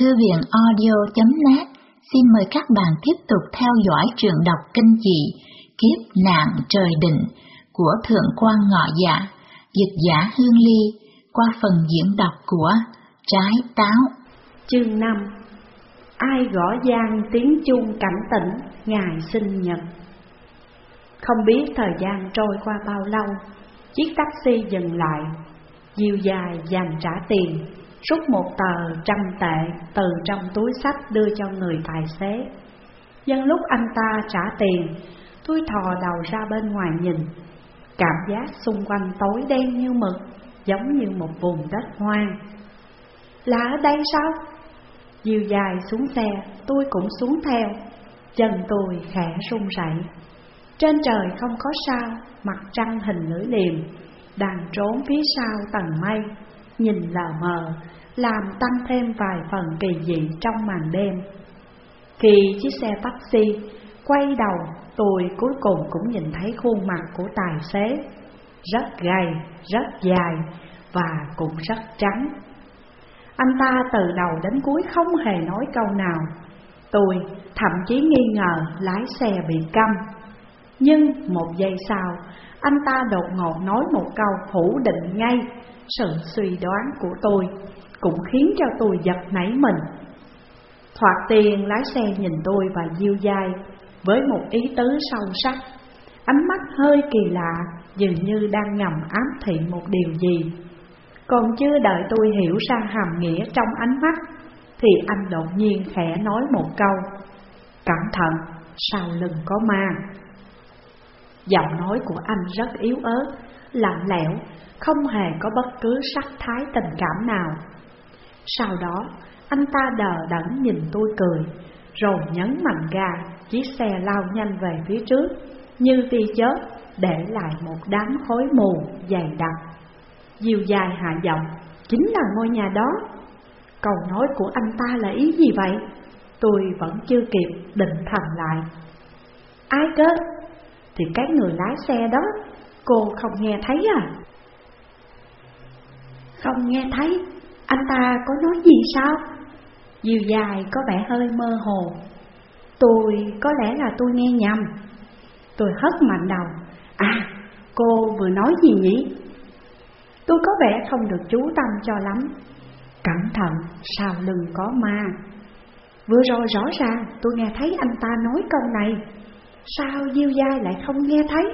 Thư viện audio.net xin mời các bạn tiếp tục theo dõi truyện đọc kinh dị Kiếp nạn trời định của Thượng quan Ngọ Dạ, dịch giả Hương Ly qua phần diễn đọc của Trái Táo. Chương 5 Ai gõ gian tiếng chuông cảnh tỉnh ngày sinh nhật Không biết thời gian trôi qua bao lâu, chiếc taxi dừng lại, dìu dài dành trả tiền rút một tờ trăm tệ từ trong túi sách đưa cho người tài xế. Nhân lúc anh ta trả tiền, tôi thò đầu ra bên ngoài nhìn, cảm giác xung quanh tối đen như mực, giống như một vùng đất hoang. Là ở đây sao? Dìu dài xuống xe, tôi cũng xuống theo, chân tôi khẽ run rẩy. Trên trời không có sao, mặt trăng hình lưỡi liềm, đang trốn phía sau tầng mây, nhìn lờ mờ, làm tăng thêm vài phần kỳ dị trong màn đêm. Khi chiếc xe taxi quay đầu, tôi cuối cùng cũng nhìn thấy khuôn mặt của tài xế, rất gầy, rất dài và cũng rất trắng. Anh ta từ đầu đến cuối không hề nói câu nào. Tôi thậm chí nghi ngờ lái xe bị câm. Nhưng một giây sau, anh ta đột ngột nói một câu phủ định ngay sự suy đoán của tôi cũng khiến cho tôi giật nảy mình. Thoạt tiền lái xe nhìn tôi và diêu dai với một ý tứ sâu sắc, ánh mắt hơi kỳ lạ, dường như đang ngầm ám thị một điều gì. Còn chưa đợi tôi hiểu ra hàm nghĩa trong ánh mắt, thì anh đột nhiên khẽ nói một câu, cẩn thận, sau lưng có ma. Giọng nói của anh rất yếu ớt, lạnh lẽo, không hề có bất cứ sắc thái tình cảm nào. Sau đó, anh ta đờ đẫn nhìn tôi cười, rồi nhấn mạnh ga, chiếc xe lao nhanh về phía trước, như tia chớp, để lại một đám khói mù dày đặc. Diều dài hạ giọng, chính là ngôi nhà đó. Câu nói của anh ta là ý gì vậy? Tôi vẫn chưa kịp định thần lại. Ai cơ? Thì cái người lái xe đó, cô không nghe thấy à? Không nghe thấy, anh ta có nói gì sao? Dìu dài có vẻ hơi mơ hồ Tôi, có lẽ là tôi nghe nhầm Tôi hất mạnh đầu À, cô vừa nói gì nhỉ? Tôi có vẻ không được chú tâm cho lắm Cẩn thận, sao lưng có ma Vừa rồi rõ ràng tôi nghe thấy anh ta nói câu này Sao Diêu Giai lại không nghe thấy?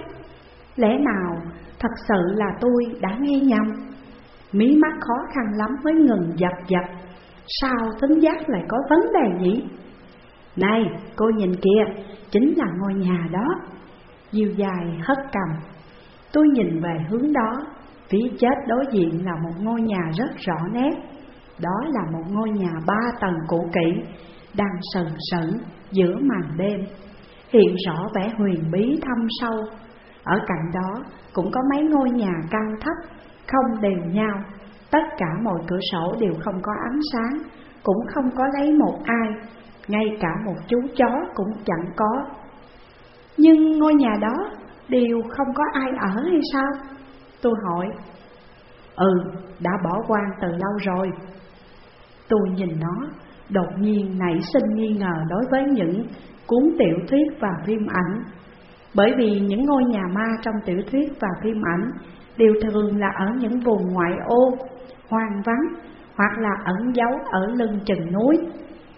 Lẽ nào thật sự là tôi đã nghe nhầm? Mí mắt khó khăn lắm mới ngừng giật giật. Sao tính giác lại có vấn đề nhỉ? Này, cô nhìn kìa, chính là ngôi nhà đó. Diêu dài hất cầm. Tôi nhìn về hướng đó Phía chết đối diện là một ngôi nhà rất rõ nét. Đó là một ngôi nhà ba tầng cũ kỹ Đang sần sẩn giữa màn đêm. Hiện rõ vẻ huyền bí thâm sâu ở cạnh đó cũng có mấy ngôi nhà cao thấp Không đều nhau. Tất cả mọi cửa sổ đều không có ánh sáng Cũng không có lấy một ai. Ngay cả một chú chó cũng chẳng có. Nhưng ngôi nhà đó đều không có ai ở hay sao? Tôi hỏi. Ừ, đã bỏ quan từ lâu rồi. Tôi nhìn nó, đột nhiên nảy sinh nghi ngờ đối với những cuốn tiểu thuyết và phim ảnh. Bởi vì những ngôi nhà ma trong tiểu thuyết và phim ảnh Đều thường là ở những vùng ngoại ô hoang vắng hoặc là ẩn giấu ở lưng chừng núi.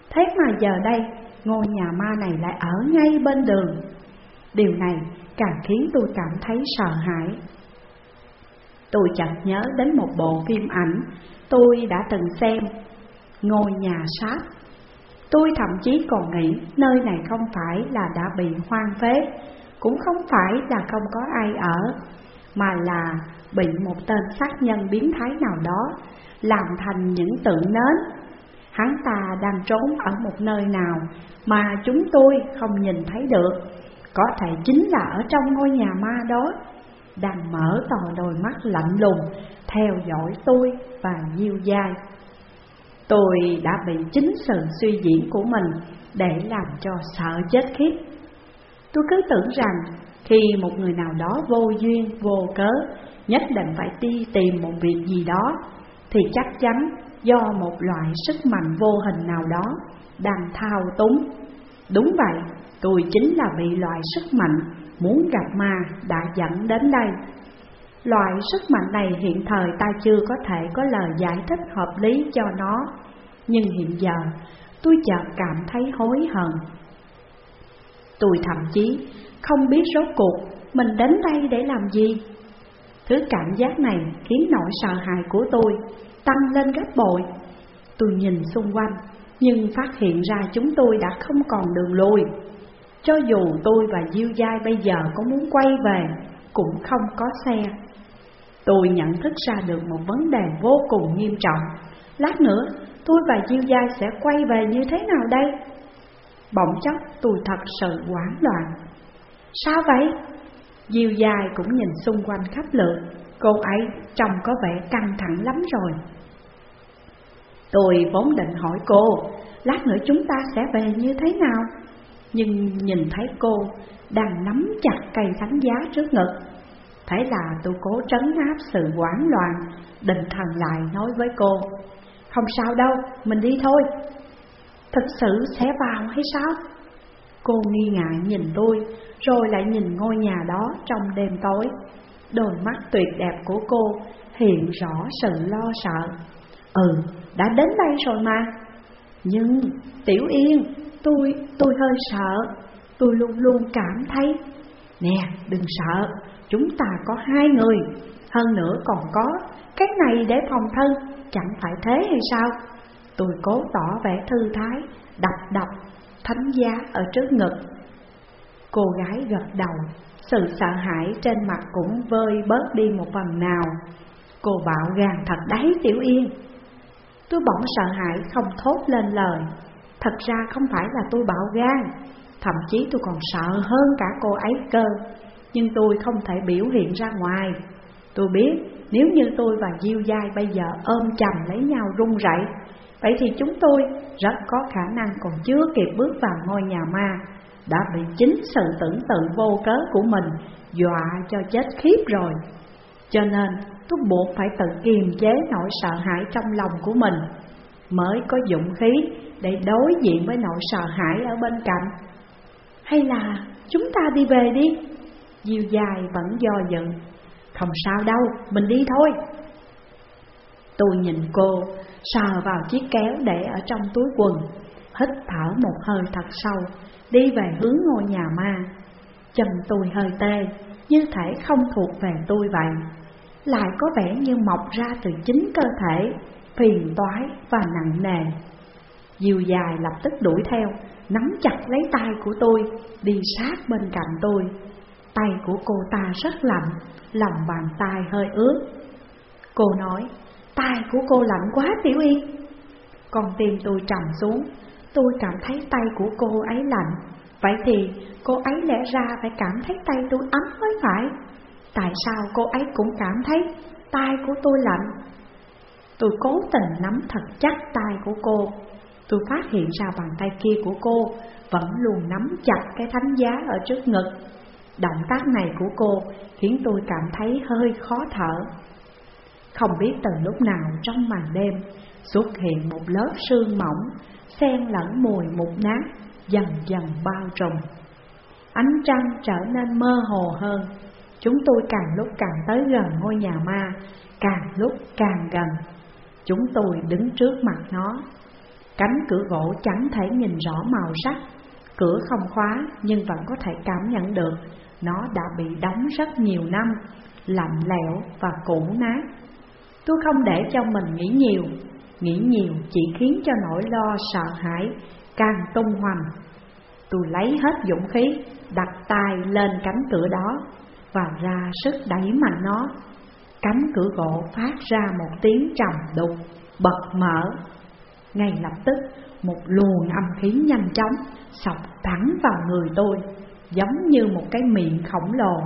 Thế mà giờ đây, ngôi nhà ma này lại ở ngay bên đường. Điều này càng khiến tôi cảm thấy sợ hãi. Tôi chợt nhớ đến một bộ phim ảnh tôi đã từng xem, Ngôi nhà sát. Tôi thậm chí còn nghĩ nơi này không phải là đã bị hoang phế, cũng không phải là không có ai ở, mà là bị một tên sát nhân biến thái nào đó làm thành những tượng nến. Hắn ta đang trốn ở một nơi nào mà chúng tôi không nhìn thấy được, có thể chính là ở trong ngôi nhà ma đó, đang mở to đôi mắt lạnh lùng theo dõi tôi và nhiêu Giai. Tôi đã bị chính sự suy diễn của mình để làm cho sợ chết khiếp. Tôi cứ tưởng rằng khi một người nào đó vô duyên, vô cớ Nhất định phải đi tìm một việc gì đó Thì chắc chắn do một loại sức mạnh vô hình nào đó đang thao túng. Đúng vậy, tôi chính là bị loại sức mạnh muốn gặp ma đã dẫn đến đây. Loại sức mạnh này hiện thời ta chưa có thể có lời giải thích hợp lý cho nó, nhưng hiện giờ tôi chợt cảm thấy hối hận. Tôi thậm chí không biết rốt cuộc mình đến đây để làm gì. Thứ cảm giác này khiến nỗi sợ hãi của tôi tăng lên gấp bội. Tôi nhìn xung quanh, nhưng phát hiện ra chúng tôi đã không còn đường lui. Cho dù tôi và Diêu Giai bây giờ có muốn quay về, cũng không có xe. Tôi nhận thức ra được một vấn đề vô cùng nghiêm trọng. Lát nữa, tôi và Diêu Giai sẽ quay về như thế nào đây? Bỗng chốc tôi thật sự hoảng loạn. Sao vậy? Diêu dài cũng nhìn xung quanh khắp lượt, cô ấy trông có vẻ căng thẳng lắm rồi. Tôi vốn định hỏi cô, lát nữa chúng ta sẽ về như thế nào? Nhưng nhìn thấy cô đang nắm chặt cây thánh giá trước ngực Thế là tôi cố trấn áp sự hoảng loạn Định thần lại nói với cô Không sao đâu, mình đi thôi Thật sự sẽ vào hay sao? Cô nghi ngại nhìn tôi Rồi lại nhìn ngôi nhà đó trong đêm tối. Đôi mắt tuyệt đẹp của cô hiện rõ sự lo sợ. Ừ, đã đến đây rồi mà. Nhưng Tiểu Yên, tôi, tôi hơi sợ. Tôi luôn luôn cảm thấy Nè, đừng sợ, chúng ta có hai người. Hơn nữa còn có cái này để phòng thân Chẳng phải thế hay sao? Tôi cố tỏ vẻ thư thái Đập đập thánh giá ở trước ngực. Cô gái gật đầu, Sự sợ hãi trên mặt cũng vơi bớt đi một phần nào. Cô bạo gàn thật đấy, Tiểu Yên. Tôi bỗng sợ hãi không thốt lên lời. Thật ra không phải là tôi bạo gan Thậm chí tôi còn sợ hơn cả cô ấy cơ. Nhưng tôi không thể biểu hiện ra ngoài. Tôi biết nếu như tôi và Diêu Giai bây giờ ôm chầm lấy nhau run rẩy Vậy thì chúng tôi rất có khả năng còn chưa kịp bước vào ngôi nhà ma Đã bị chính sự tưởng tượng vô cớ của mình dọa cho chết khiếp rồi. Cho nên tôi buộc phải tự kiềm chế nỗi sợ hãi trong lòng của mình Mới có dũng khí để đối diện với nỗi sợ hãi ở bên cạnh. Hay là chúng ta đi về đi? Diêu dài vẫn do dự. Không sao đâu, mình đi thôi. Tôi nhìn cô, sờ vào chiếc kéo để ở trong túi quần Hít thở một hơi thật sâu, đi về hướng ngôi nhà ma. Chân tôi hơi tê, như thể không thuộc về tôi vậy. Lại có vẻ như mọc ra từ chính cơ thể, phiền toái và nặng nề. Diều dài lập tức đuổi theo, nắm chặt lấy tay của tôi, đi sát bên cạnh tôi. Tay của cô ta rất lạnh, lòng bàn tay hơi ướt. Cô nói, tay của cô lạnh quá Tiểu Yên Con tim tôi trầm xuống, tôi cảm thấy tay của cô ấy lạnh. Vậy thì cô ấy lẽ ra phải cảm thấy tay tôi ấm mới phải. Tại sao cô ấy cũng cảm thấy tay của tôi lạnh? Tôi cố tình nắm thật chắc tay của cô. Tôi phát hiện ra bàn tay kia của cô vẫn luôn nắm chặt cái thánh giá ở trước ngực. Động tác này của cô khiến tôi cảm thấy hơi khó thở. Không biết từ lúc nào trong màn đêm xuất hiện một lớp sương mỏng, Xen lẫn mùi mục nát, dần dần bao trùm. Ánh trăng trở nên mơ hồ hơn. Chúng tôi càng lúc càng tới gần ngôi nhà ma, Càng lúc càng gần. Chúng tôi đứng trước mặt nó. Cánh cửa gỗ chẳng thể nhìn rõ màu sắc. Cửa không khóa nhưng vẫn có thể cảm nhận được. Nó đã bị đóng rất nhiều năm, Lạnh lẽo và cũ nát. Tôi không để cho mình nghĩ nhiều. Nghĩ nhiều chỉ khiến cho nỗi lo, sợ hãi càng tung hoành. Tôi lấy hết dũng khí, đặt tay lên cánh cửa đó Và ra sức đẩy mạnh nó. Cánh cửa gỗ phát ra một tiếng trầm đục, Bật mở. Ngay lập tức, một luồng âm khí nhanh chóng sọc thẳng vào người tôi, Giống như một cái miệng khổng lồ.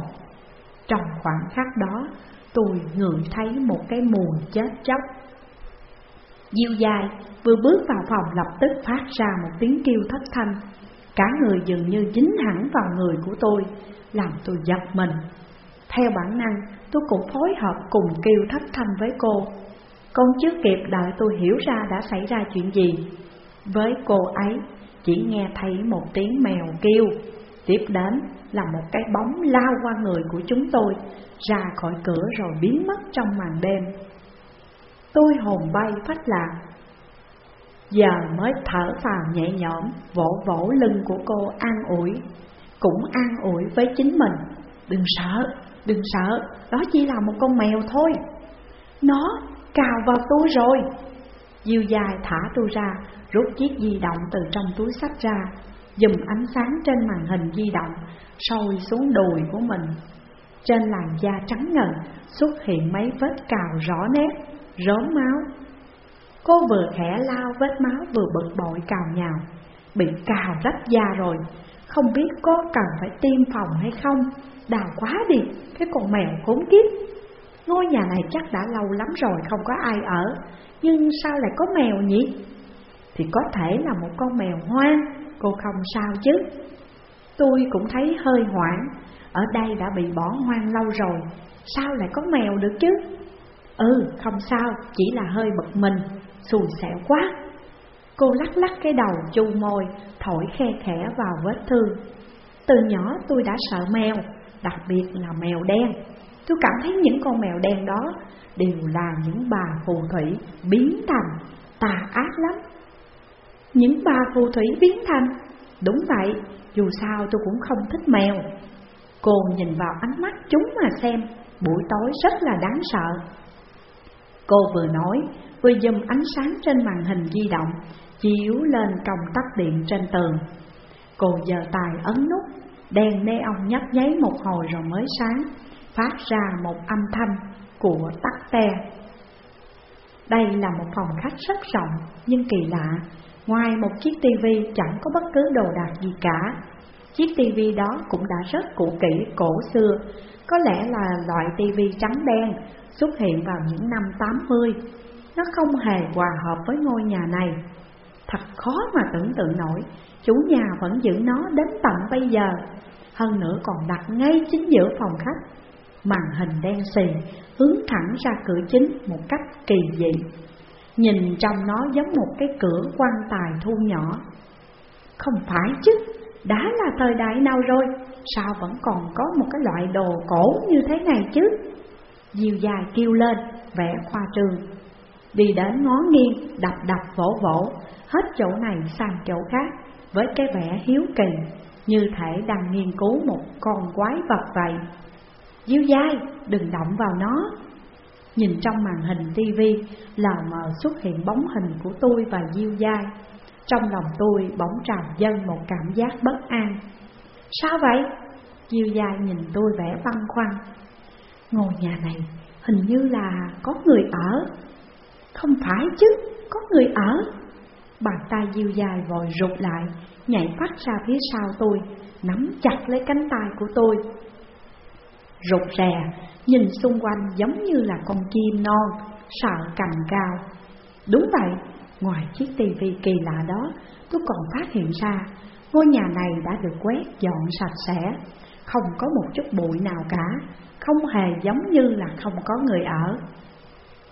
Trong khoảng khắc đó tôi ngửi thấy một cái mùi chết chóc. Diêu dài vừa bước vào phòng lập tức phát ra một tiếng kêu thất thanh. Cả người dường như dính hẳn vào người của tôi, Làm tôi giật mình. Theo bản năng, tôi cũng phối hợp cùng kêu thất thanh với cô. Còn chưa kịp đợi tôi hiểu ra đã xảy ra chuyện gì, Với cô ấy chỉ nghe thấy một tiếng mèo kêu. Tiếp đến là một cái bóng lao qua người của chúng tôi Ra khỏi cửa rồi biến mất trong màn đêm. Tôi hồn bay phách lạc Giờ mới thở phào nhẹ nhõm Vỗ vỗ lưng của cô an ủi Cũng an ủi với chính mình. Đừng sợ, đừng sợ Đó chỉ là một con mèo thôi. Nó cào vào tôi rồi. Diêu dài thả tôi ra Rút chiếc di động từ trong túi sách ra. Dùm ánh sáng trên màn hình di động, Sôi xuống đùi của mình. Trên làn da trắng ngần, Xuất hiện mấy vết cào rõ nét, Rớm máu. Cô vừa khẽ lao vết máu vừa bực bội cào nhào, Bị cào rách da rồi. Không biết có cần phải tiêm phòng hay không Đào quá đi, Cái con mèo khốn kiếp. Ngôi nhà này chắc đã lâu lắm rồi không có ai ở, Nhưng sao lại có mèo nhỉ? Thì có thể là một con mèo hoang. Cô không sao chứ? Tôi cũng thấy hơi hoảng. Ở đây đã bị bỏ hoang lâu rồi. Sao lại có mèo được chứ? Ừ không sao, Chỉ là hơi bực mình. Xùi xẻo quá. Cô lắc lắc cái đầu, chu môi, Thổi khe khẽ vào vết thương. Từ nhỏ tôi đã sợ mèo, Đặc biệt là mèo đen. Tôi cảm thấy những con mèo đen đó Đều là những bà phù thủy biến thành tà ác lắm. Những bà phù thủy biến thành. Đúng vậy, dù sao tôi cũng không thích mèo. Cô nhìn vào ánh mắt chúng mà xem Buổi tối rất là đáng sợ. Cô vừa nói vừa dùm ánh sáng trên màn hình di động Chiếu lên còng tắt điện trên tường. Cô giờ tài ấn nút Đèn neon nhấp nháy một hồi rồi mới sáng Phát ra một âm thanh của tắc te. Đây là một phòng khách rất rộng nhưng kỳ lạ Ngoài một chiếc tivi, chẳng có bất cứ đồ đạc gì cả. Chiếc tivi đó cũng đã rất cũ kỹ, cổ xưa. Có lẽ là loại tivi trắng đen, xuất hiện vào những năm 80 Nó không hề hòa hợp với ngôi nhà này. Thật khó mà tưởng tượng nổi, Chủ nhà vẫn giữ nó đến tận bây giờ. Hơn nữa còn đặt ngay chính giữa phòng khách. Màn hình đen xì, hướng thẳng ra cửa chính một cách kỳ dị. Nhìn trong nó giống một cái cửa quan tài thu nhỏ. Không phải chứ, đã là thời đại nào rồi Sao vẫn còn có một cái loại đồ cổ như thế này chứ? Diều dài kêu lên, vẽ khoa trường, Đi đến ngó nghiêng, đập đập vỗ vỗ Hết chỗ này sang chỗ khác Với cái vẻ hiếu kỳ Như thể đang nghiên cứu một con quái vật vậy. Diêu dai, đừng động vào nó. Nhìn trong màn hình tivi là mờ xuất hiện bóng hình của tôi và Diêu giai. Trong lòng tôi bỗng trào dâng một cảm giác bất an. Sao vậy? Diêu giai nhìn tôi vẻ băn khoăn. Ngôi nhà này hình như là có người ở. Không phải chứ, có người ở. Bàn tay diêu giai vội rụt lại Nhảy phát ra phía sau tôi Nắm chặt lấy cánh tay của tôi. Rụt rè, Nhìn xung quanh giống như là con chim non, Sợ cành cao. Đúng vậy, Ngoài chiếc tivi kỳ lạ đó, Tôi còn phát hiện ra, Ngôi nhà này đã được quét dọn sạch sẽ. Không có một chút bụi nào cả, Không hề giống như là không có người ở.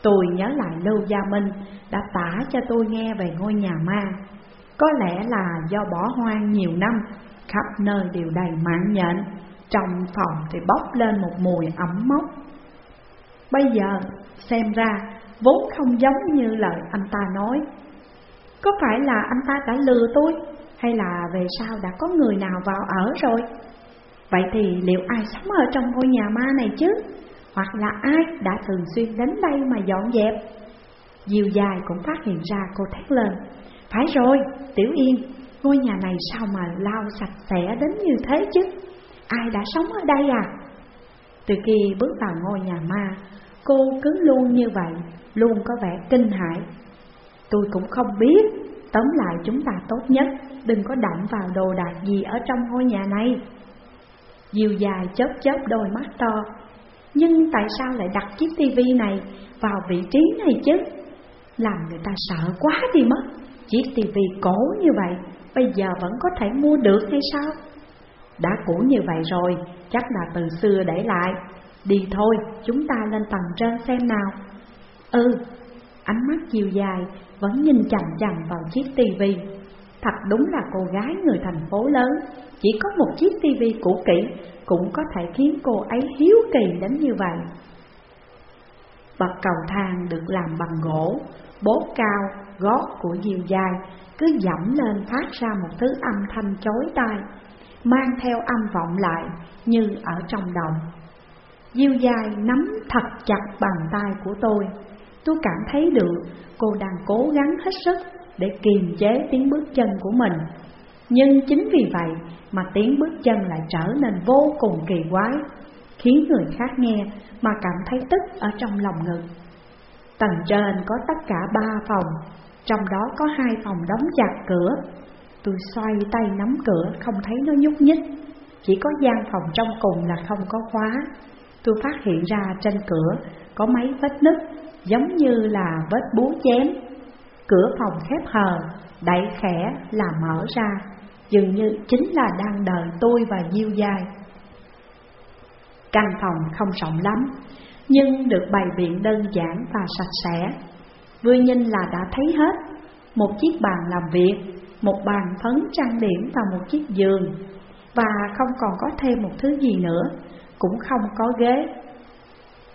Tôi nhớ lại Lưu Gia Minh đã tả cho tôi nghe về ngôi nhà ma. Có lẽ là do bỏ hoang nhiều năm, Khắp nơi đều đầy mạng nhện. Trong phòng thì bốc lên một mùi ẩm mốc. Bây giờ xem ra vốn không giống như lời anh ta nói. Có phải là anh ta đã lừa tôi Hay là về sau đã có người nào vào ở rồi? Vậy thì liệu ai sống ở trong ngôi nhà ma này chứ? Hoặc là ai đã thường xuyên đến đây mà dọn dẹp? Diều dài cũng phát hiện ra cô thét lên. Phải rồi, Tiểu Yên Ngôi nhà này sao mà lau sạch sẽ đến như thế chứ? Ai đã sống ở đây à? Từ khi bước vào ngôi nhà ma, Cô cứ luôn như vậy, Luôn có vẻ kinh hãi. Tôi cũng không biết, Tóm lại chúng ta tốt nhất, Đừng có động vào đồ đạc gì ở trong ngôi nhà này. Diều dài chớp chớp đôi mắt to. Nhưng tại sao lại đặt chiếc tivi này vào vị trí này chứ? Làm người ta sợ quá đi mất. Chiếc tivi cổ như vậy, Bây giờ vẫn có thể mua được hay sao? Đã cũ như vậy rồi Chắc là từ xưa để lại. Đi thôi chúng ta lên tầng trên xem nào. Ừ Ánh mắt chiều dài vẫn nhìn chằm chằm vào chiếc tivi. Thật đúng là cô gái người thành phố lớn Chỉ có một chiếc tivi cũ kỹ Cũng có thể khiến cô ấy hiếu kỳ đến như vậy. Bậc cầu thang được làm bằng gỗ Bốt cao, gót của diều dài Cứ dẫm lên phát ra một thứ âm thanh chói tai. Mang theo âm vọng lại như ở trong đồng. Diêu dài nắm thật chặt bàn tay của tôi. Tôi cảm thấy được cô đang cố gắng hết sức để kiềm chế tiếng bước chân của mình. Nhưng chính vì vậy mà tiếng bước chân lại trở nên vô cùng kỳ quái, Khiến người khác nghe mà cảm thấy tức ở trong lòng ngực. Tầng trên có tất cả ba phòng, Trong đó có hai phòng đóng chặt cửa. Tôi xoay tay nắm cửa không thấy nó nhúc nhích Chỉ có gian phòng trong cùng là không có khóa Tôi phát hiện ra trên cửa có mấy vết nứt giống như là vết búa chém. Cửa phòng khép hờ, đẩy khẽ là mở ra, dường như chính là đang đợi tôi và Diêu Dài. Căn phòng không rộng lắm, nhưng được bày biện đơn giản và sạch sẽ. Vừa nhìn là đã thấy hết, một chiếc bàn làm việc, một bàn phấn trang điểm và một chiếc giường, và không còn có thêm một thứ gì nữa, cũng không có ghế.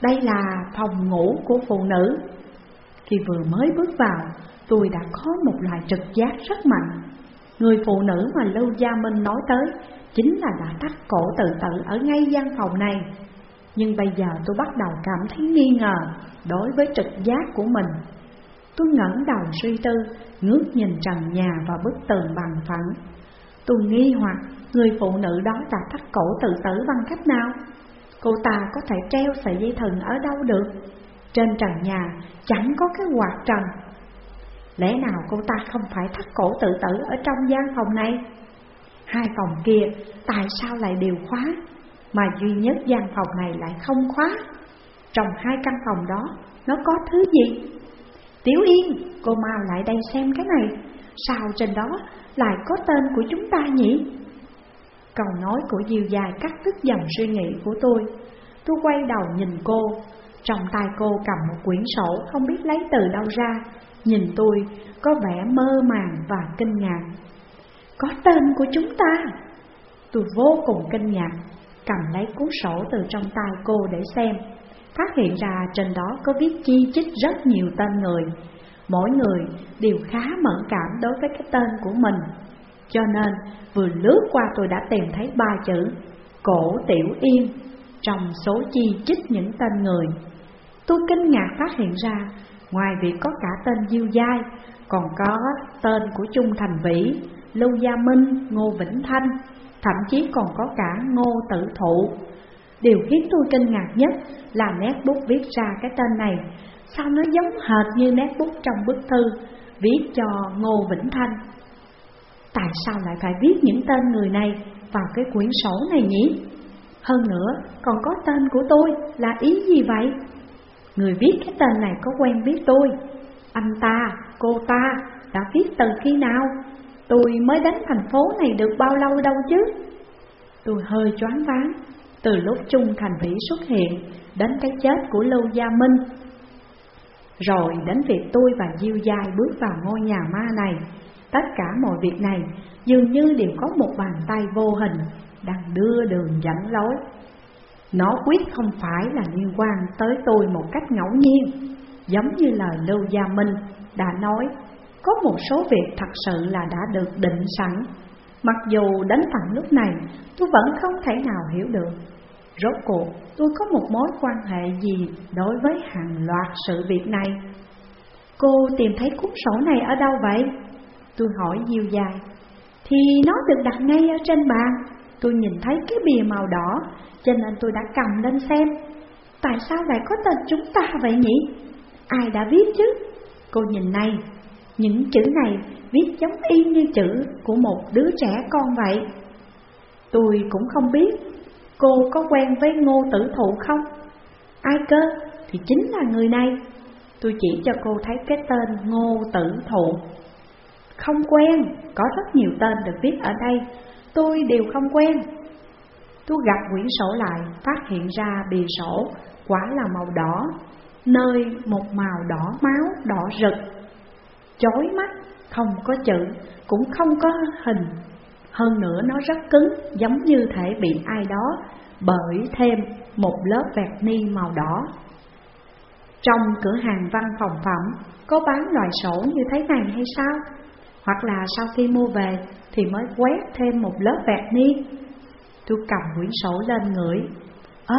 Đây là phòng ngủ của phụ nữ. Khi vừa mới bước vào, tôi đã có một loại trực giác rất mạnh. Người phụ nữ mà Lưu Gia Minh nói tới chính là đã thắt cổ tự tử ở ngay gian phòng này. Nhưng bây giờ tôi bắt đầu cảm thấy nghi ngờ đối với trực giác của mình. Tôi ngẩng đầu suy tư, ngước nhìn trần nhà và bức tường bằng phẳng. Tôi nghi hoặc người phụ nữ đó đã thắt cổ tự tử bằng cách nào? Cô ta có thể treo sợi dây thừng ở đâu được? Trên trần nhà chẳng có cái quạt trần. Lẽ nào cô ta không phải thắt cổ tự tử ở trong gian phòng này? Hai phòng kia tại sao lại đều khóa Mà duy nhất gian phòng này lại không khóa? Trong hai căn phòng đó nó có thứ gì? Tiểu Yên, cô mau lại đây xem cái này. Sao trên đó lại có tên của chúng ta nhỉ? Câu nói của Diêu dài cắt đứt dòng suy nghĩ của tôi. Tôi quay đầu nhìn cô. Trong tay cô cầm một quyển sổ không biết lấy từ đâu ra. Nhìn tôi có vẻ mơ màng và kinh ngạc. Có tên của chúng ta? Tôi vô cùng kinh ngạc Cầm lấy cuốn sổ từ trong tay cô để xem. Phát hiện ra trên đó có viết chi chích rất nhiều tên người. Mỗi người đều khá mẫn cảm đối với cái tên của mình. Cho nên vừa lướt qua tôi đã tìm thấy ba chữ Cổ Tiểu Yên Trong số chi chích những tên người. Tôi kinh ngạc phát hiện ra Ngoài việc có cả tên Diêu Giai Còn có tên của Trung Thành Vĩ Lưu Gia Minh, Ngô Vĩnh Thanh Thậm chí còn có cả Ngô Tử Thụ. Điều khiến tôi kinh ngạc nhất là nét bút viết ra cái tên này Sao nó giống hệt như nét bút trong bức thư Viết cho Ngô Vĩnh Thanh Tại sao lại phải viết những tên người này vào cái quyển sổ này nhỉ? Hơn nữa, còn có tên của tôi là ý gì vậy? Người viết cái tên này có quen biết tôi Anh ta, cô ta đã viết từ khi nào? Tôi mới đến thành phố này được bao lâu đâu chứ? Tôi hơi choáng váng từ lúc Trung Thành Vĩ xuất hiện Đến cái chết của Lưu Gia Minh Rồi đến việc tôi và Diêu Giai bước vào ngôi nhà ma này Tất cả mọi việc này dường như đều có một bàn tay vô hình đang đưa đường dẫn lối. Nó quyết không phải là liên quan tới tôi một cách ngẫu nhiên, giống như lời Lưu Gia Minh đã nói, có một số việc thật sự là đã được định sẵn. Mặc dù đến tận lúc này tôi vẫn không thể nào hiểu được Rốt cuộc, tôi có một mối quan hệ gì đối với hàng loạt sự việc này Cô tìm thấy cuốn sổ này ở đâu vậy? Tôi hỏi dìu dài Thì nó được đặt ngay ở trên bàn Tôi nhìn thấy cái bìa màu đỏ, Cho nên tôi đã cầm lên xem Tại sao lại có tên chúng ta vậy nhỉ? Ai đã viết chứ? Cô nhìn này, Những chữ này viết giống y như chữ của một đứa trẻ con vậy Tôi cũng không biết Cô có quen với ngô tử thụ không? Ai cơ? Thì chính là người này Tôi chỉ cho cô thấy cái tên ngô tử thụ không quen, có rất nhiều tên được viết ở đây, tôi đều không quen. Tôi gặp quyển sổ lại, phát hiện ra bìa sổ quả là màu đỏ. Nơi một màu đỏ máu đỏ rực Chói mắt, không có chữ, cũng không có hình hơn nữa nó rất cứng, giống như thể bị ai đó Bởi thêm một lớp vẹt ni màu đỏ Trong cửa hàng văn phòng phẩm Có bán loại sổ như thế này hay sao? Hoặc là sau khi mua về thì mới quét thêm một lớp vẹt ni Tôi cầm quyển sổ lên ngửi Ơ,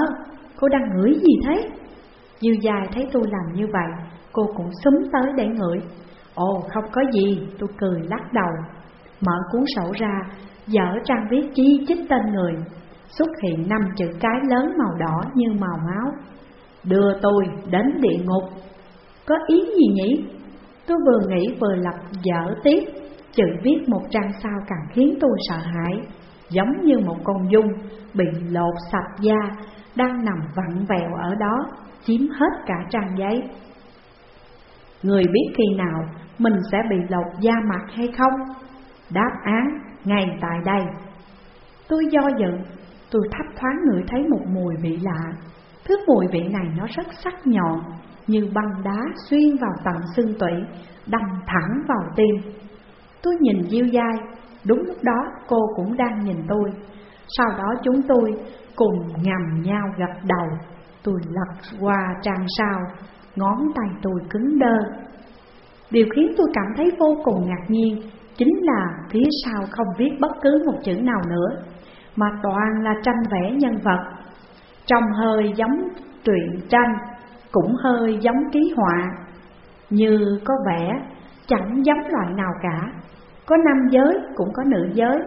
cô đang ngửi gì thế? Dư dài thấy tôi làm như vậy Cô cũng xúm tới để ngửi Ồ không có gì, tôi cười lắc đầu Mở cuốn sổ ra, dở trang viết chi chích tên người, Xuất hiện năm chữ cái lớn màu đỏ như màu máu Đưa tôi đến địa ngục Có ý gì nhỉ? Tôi vừa nghĩ vừa lập dở tiếp, Chữ viết một trang sao càng khiến tôi sợ hãi, Giống như một con dung bị lột sạch da, Đang nằm vặn vẹo ở đó, Chiếm hết cả trang giấy Người biết khi nào mình sẽ bị lột da mặt hay không? Đáp án ngay tại đây, Tôi do dự. Tôi thấp thoáng ngửi thấy một mùi vị lạ. Thứ mùi vị này nó rất sắc nhọn, Như băng đá xuyên vào tận xương tủy, Đâm thẳng vào tim. Tôi nhìn Diêu dai Đúng lúc đó cô cũng đang nhìn tôi. Sau đó chúng tôi cùng ngầm nhau gật đầu. Tôi lật qua trang sau, Ngón tay tôi cứng đơ. Điều khiến tôi cảm thấy vô cùng ngạc nhiên Chính là phía sau không viết bất cứ một chữ nào nữa, Mà toàn là tranh vẽ nhân vật. Trông hơi giống truyện tranh, Cũng hơi giống ký họa. Như có vẻ chẳng giống loại nào cả. Có nam giới, cũng có nữ giới.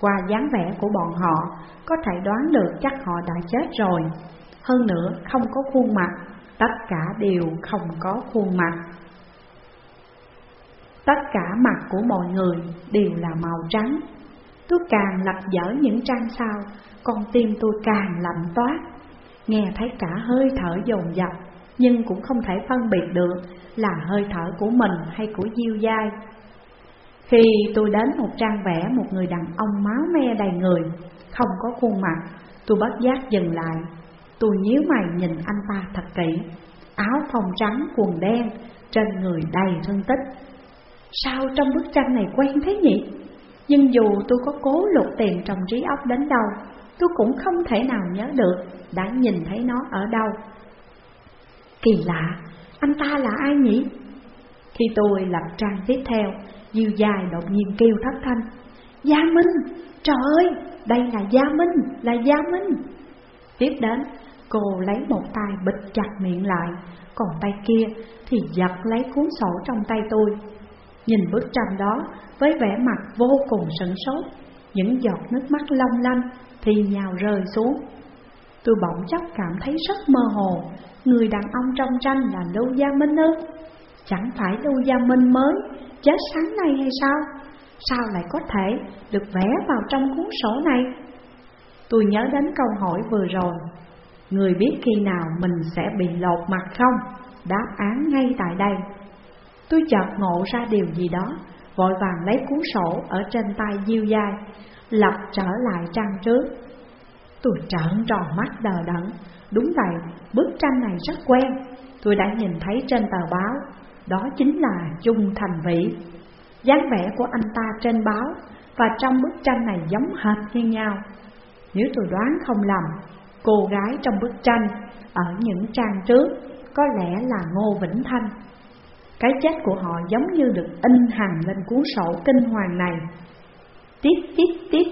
Qua dáng vẻ của bọn họ, Có thể đoán được chắc họ đã chết rồi. Hơn nữa, không có khuôn mặt. Tất cả đều không có khuôn mặt. Tất cả mặt của mọi người đều là màu trắng Tôi càng lật dở những trang sau Con tim tôi càng lạnh toát Nghe thấy cả hơi thở dồn dập Nhưng cũng không thể phân biệt được Là hơi thở của mình hay của Diêu Giai khi tôi đến một trang vẽ một người đàn ông máu me đầy người, không có khuôn mặt, tôi bất giác dừng lại. Tôi nhíu mày nhìn anh ta thật kỹ, áo phông trắng, quần đen, trên người đầy thương tích. Sao trong bức tranh này quen thế nhỉ? Nhưng dù tôi có cố lục tìm trong trí óc đến đâu, tôi cũng không thể nào nhớ được đã nhìn thấy nó ở đâu. Kỳ lạ, anh ta là ai nhỉ? Khi tôi lập trang tiếp theo, Diêu dài đột nhiên kêu thất thanh Gia Minh, trời ơi, đây là Gia Minh, là Gia Minh Tiếp đến, cô lấy một tay bịch chặt miệng lại Còn tay kia thì giật lấy cuốn sổ trong tay tôi Nhìn bức tranh đó với vẻ mặt vô cùng sửng sốt, Những giọt nước mắt long lanh thì nhào rơi xuống Tôi bỗng chốc cảm thấy rất mơ hồ, Người đàn ông trong tranh là Lưu Gia Minh ư Chẳng phải Lưu Gia Minh mới chết sáng nay hay sao? Sao lại có thể được vẽ vào trong cuốn sổ này? Tôi nhớ đến câu hỏi vừa rồi, Người biết khi nào mình sẽ bị lột mặt không? Đáp án ngay tại đây Tôi chợt ngộ ra điều gì đó Vội vàng lấy cuốn sổ ở trên tay diêu dai Lật trở lại trang trước Tôi trợn tròn mắt đờ đẫn Đúng vậy, bức tranh này rất quen Tôi đã nhìn thấy trên tờ báo đó chính là Chung Thành Vĩ. dáng vẻ của anh ta trên báo và trong bức tranh này giống hệt như nhau. Nếu tôi đoán không lầm, cô gái trong bức tranh ở những trang trước có lẽ là Ngô Vĩnh Thanh. Cái chết của họ giống như được in hằn lên cuốn sổ kinh hoàng này. tiếp tiếp tiếp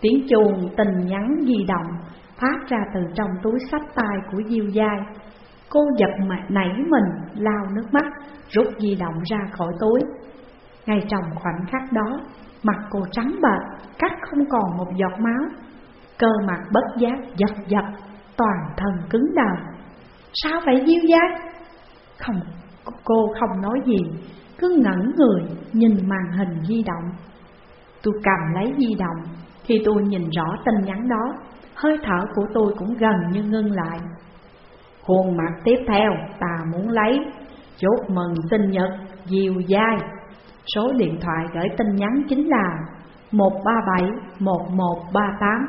tiếng chuồng tình nhắn di động phát ra từ trong túi sách tay của Diêu Giai. Cô giật mặt nảy mình, lao nước mắt, rút di động ra khỏi túi. Ngay trong khoảnh khắc đó, mặt cô trắng bệch, cắt không còn một giọt máu. Cơ mặt bất giác giật giật, toàn thân cứng đờ. Sao vậy Diêu Giai? Không, cô không nói gì, cứ ngẩn người nhìn màn hình di động. Tôi cầm lấy di động, khi tôi nhìn rõ tin nhắn đó, hơi thở của tôi cũng gần như ngưng lại. Khuôn mặt tiếp theo ta muốn lấy Chúc mừng sinh nhật Diều dai Số điện thoại gửi tin nhắn chính là 137-1138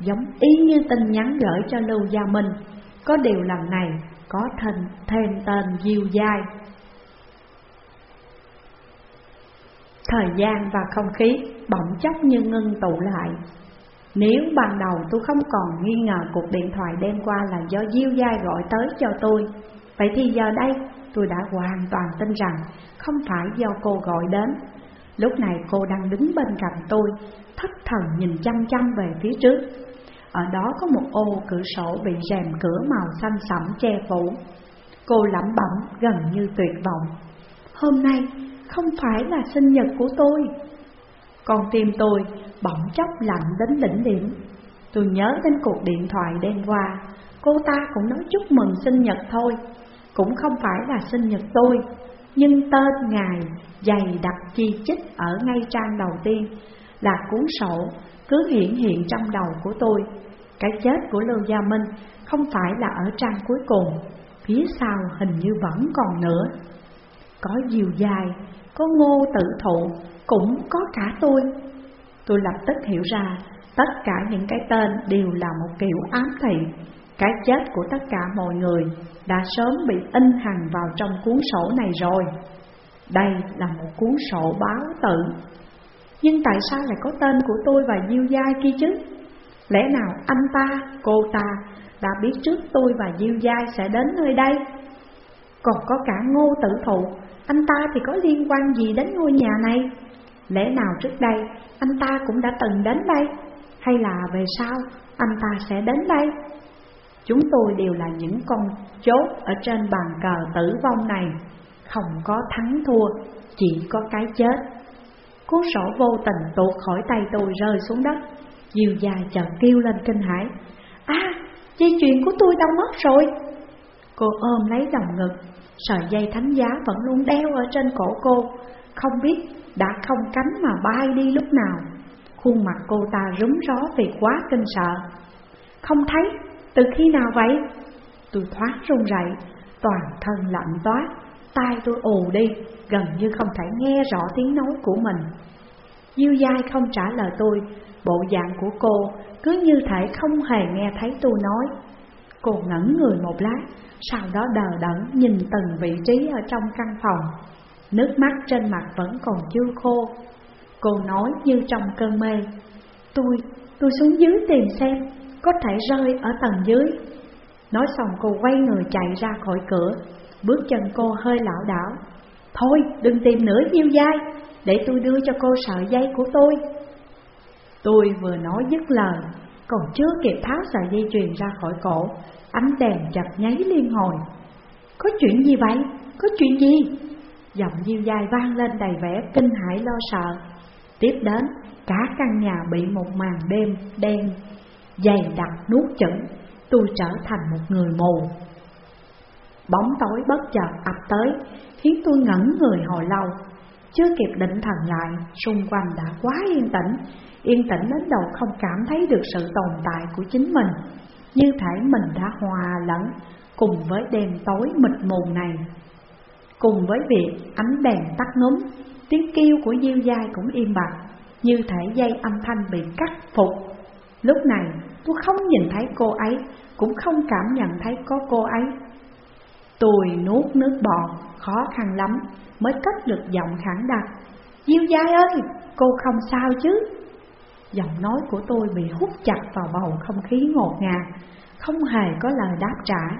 Giống y như tin nhắn gửi cho Lưu Gia Minh Có điều lần này có thêm, thêm tên Diêu Giai. Thời gian và không khí bỗng chốc như ngưng tụ lại. Nếu ban đầu tôi không còn nghi ngờ cuộc điện thoại đêm qua là do Diêu Giai gọi tới cho tôi, vậy thì giờ đây tôi đã hoàn toàn tin rằng không phải do cô gọi đến. Lúc này cô đang đứng bên cạnh tôi, thất thần nhìn chăm chăm về phía trước. Ở đó có một ô cửa sổ bị rèm cửa màu xanh sẫm che phủ. Cô lẩm bẩm gần như tuyệt vọng. Hôm nay không phải là sinh nhật của tôi. Con tim tôi bỗng chốc lạnh đến đỉnh điểm. Tôi nhớ đến cuộc điện thoại đêm qua, cô ta cũng nói chúc mừng sinh nhật thôi, cũng không phải là sinh nhật tôi, nhưng tên ngài dày đặc chi chích ở ngay trang đầu tiên là cuốn sổ cứ hiển hiện trong đầu của tôi. Cái chết của Lưu Gia Minh không phải là ở trang cuối cùng, phía sau hình như vẫn còn nữa. Có diều dài, có ngô tự thụ, cũng có cả tôi. Tôi lập tức hiểu ra tất cả những cái tên đều là một kiểu ám thị. Cái chết của tất cả mọi người đã sớm bị in hằn vào trong cuốn sổ này rồi. Đây là một cuốn sổ báo tự Nhưng tại sao lại có tên của tôi và Diêu Giai kia chứ? Lẽ nào anh ta, cô ta đã biết trước tôi và Diêu Giai sẽ đến nơi đây? Còn có cả ngô tử thụ, anh ta thì có liên quan gì đến ngôi nhà này? Lẽ nào trước đây anh ta cũng đã từng đến đây? Hay là về sau anh ta sẽ đến đây? Chúng tôi đều là những con chốt ở trên bàn cờ tử vong này Không có thắng thua, chỉ có cái chết Cuốn sổ vô tình tuột khỏi tay tôi rơi xuống đất Diều dài chợt kêu lên kinh hãi. À, dây chuyền của tôi đâu mất rồi. Cô ôm lấy đồng ngực Sợi dây thánh giá vẫn luôn đeo ở trên cổ cô. Không biết đã không cánh mà bay đi lúc nào. Khuôn mặt cô ta rúng ró vì quá kinh sợ. Không thấy, từ khi nào vậy? Tôi thoáng run rẩy, toàn thân lạnh toát Tai tôi ù đi, gần như không thể nghe rõ tiếng nói của mình. Diêu dai không trả lời tôi Bộ dạng của cô cứ như thể không hề nghe thấy tôi nói. Cô ngẩn người một lát Sau đó đờ đẫn nhìn từng vị trí ở trong căn phòng. Nước mắt trên mặt vẫn còn chưa khô. Cô nói như trong cơn mê Tôi, tôi xuống dưới tìm xem Có thể rơi ở tầng dưới. Nói xong cô quay người chạy ra khỏi cửa Bước chân cô hơi lảo đảo. Thôi đừng tìm nữa diêu dai Để tôi đưa cho cô sợi dây của tôi. Tôi vừa nói dứt lời, Còn chưa kịp tháo sợi dây chuyền ra khỏi cổ, Ánh đèn chập nháy liên hồi Có chuyện gì vậy? Có chuyện gì? Giọng diêu dài vang lên đầy vẻ kinh hãi lo sợ Tiếp đến, cả căn nhà bị một màn đêm đen Dày đặc nuốt chửng, Tôi trở thành một người mù Bóng tối bất chợt ập tới, Khiến tôi ngẩn người hồi lâu chưa kịp định thần lại, Xung quanh đã quá yên tĩnh. Yên tĩnh đến đầu không cảm thấy được sự tồn tại của chính mình. Như thể mình đã hòa lẫn Cùng với đêm tối mịt mù này. Cùng với việc ánh đèn tắt ngúm, Tiếng kêu của diêu dai cũng im bặt, Như thể dây âm thanh bị cắt phục. Lúc này, tôi không nhìn thấy cô ấy, Cũng không cảm nhận thấy có cô ấy. Tôi nuốt nước bọt, khó khăn lắm. Mới cất được giọng khẳng đặc. Diêu dai ơi cô không sao chứ? Giọng nói của tôi bị hút chặt vào bầu không khí ngột ngạt Không hề có lời đáp trả.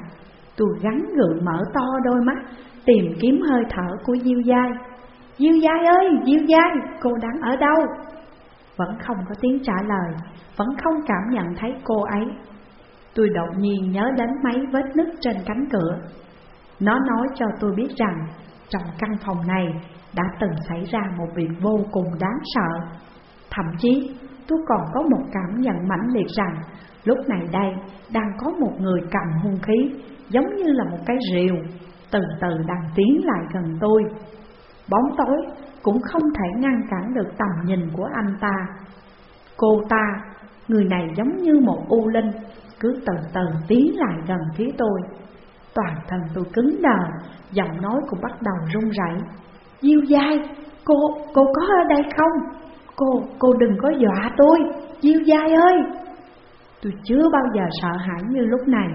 Tôi gắn gượng mở to đôi mắt Tìm kiếm hơi thở của Diêu Giai. Diêu Giai ơi, Diêu Giai, cô đang ở đâu? Vẫn không có tiếng trả lời Vẫn không cảm nhận thấy cô ấy. Tôi đột nhiên nhớ đến mấy vết nứt trên cánh cửa. Nó nói cho tôi biết rằng trong căn phòng này đã từng xảy ra một việc vô cùng đáng sợ. Thậm chí tôi còn có một cảm nhận mãnh liệt rằng Lúc này đây đang có một người cầm hung khí Giống như là một cái rìu Từ từ đang tiến lại gần tôi. Bóng tối cũng không thể ngăn cản được tầm nhìn của anh ta. Cô ta, người này giống như một u linh Cứ từ từ tiến lại gần phía tôi. Toàn thân tôi cứng đờ Giọng nói cũng bắt đầu run rẩy. Diêu dai, cô, cô có ở đây không? Cô, cô đừng có dọa tôi, Diêu dai ơi Tôi chưa bao giờ sợ hãi như lúc này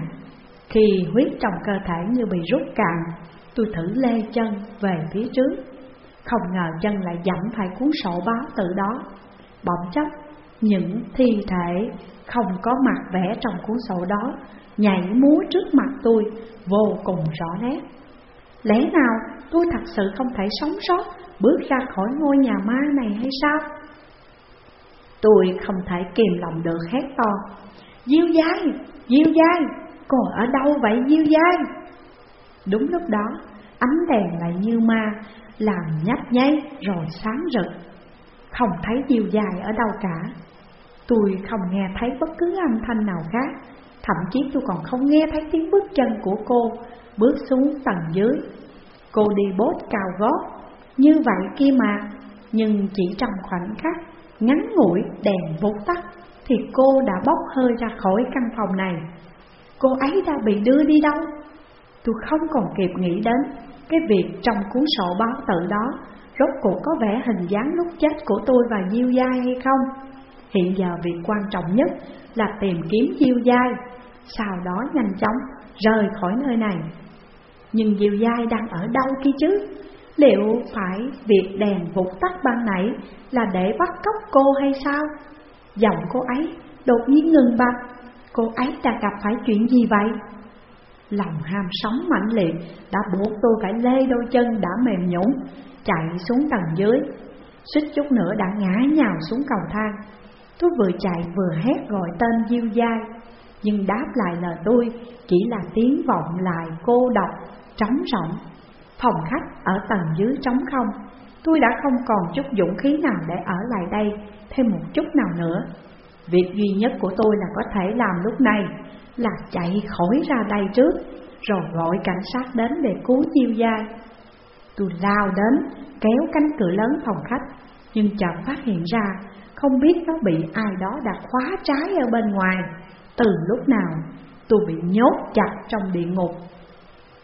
Khi huyết trong cơ thể như bị rút cạn, tôi thử lê chân về phía trước. Không ngờ chân lại dẫm phải cuốn sổ báo từ đó. Bỗng chốc, những thi thể không có mặt vẽ trong cuốn sổ đó nhảy múa trước mặt tôi vô cùng rõ nét. Lẽ nào tôi thật sự không thể sống sót bước ra khỏi ngôi nhà ma này hay sao? Tôi không thể kìm lòng được hét to Diêu dai, Diêu dai, cô ở đâu vậy Diêu dai? Đúng lúc đó, ánh đèn lại như ma Làm nhấp nháy rồi sáng rực Không thấy Diêu dài ở đâu cả Tôi không nghe thấy bất cứ âm thanh nào khác Thậm chí tôi còn không nghe thấy tiếng bước chân của cô Bước xuống tầng dưới. Cô đi bốt cao gót. Như vậy kia mà, Nhưng chỉ trong khoảnh khắc Ngắn ngủi đèn vụt tắt Thì cô đã bốc hơi ra khỏi căn phòng này. Cô ấy đã bị đưa đi đâu? Tôi không còn kịp nghĩ đến Cái việc trong cuốn sổ báo tự đó Rốt cuộc có vẻ hình dáng lúc chết của tôi và Diêu gia hay không. Hiện giờ việc quan trọng nhất là tìm kiếm Diêu Giai, Sau đó nhanh chóng rời khỏi nơi này. Nhưng Diêu Giai đang ở đâu kia chứ? Liệu phải việc đèn vụt tắt ban nãy là để bắt cóc cô hay sao? Giọng cô ấy đột nhiên ngừng bặt. Cô ấy đã gặp phải chuyện gì vậy? Lòng ham sống mãnh liệt đã buộc tôi phải lê đôi chân đã mềm nhũn, Chạy xuống tầng dưới. Suýt chút nữa đã ngã nhào xuống cầu thang. Tôi vừa chạy vừa hét gọi tên Diêu Giai. Nhưng đáp lại lời tôi chỉ là tiếng vọng lại cô độc, trống rỗng. Phòng khách ở tầng dưới trống không. Tôi đã không còn chút dũng khí nào để ở lại đây thêm một chút nào nữa. Việc duy nhất của tôi là có thể làm lúc này Là chạy khỏi ra đây trước Rồi gọi cảnh sát đến để cứu diêu dai Tôi lao đến kéo cánh cửa lớn phòng khách Nhưng chợt phát hiện ra không biết nó bị ai đó đặt khóa trái ở bên ngoài Từ lúc nào tôi bị nhốt chặt trong địa ngục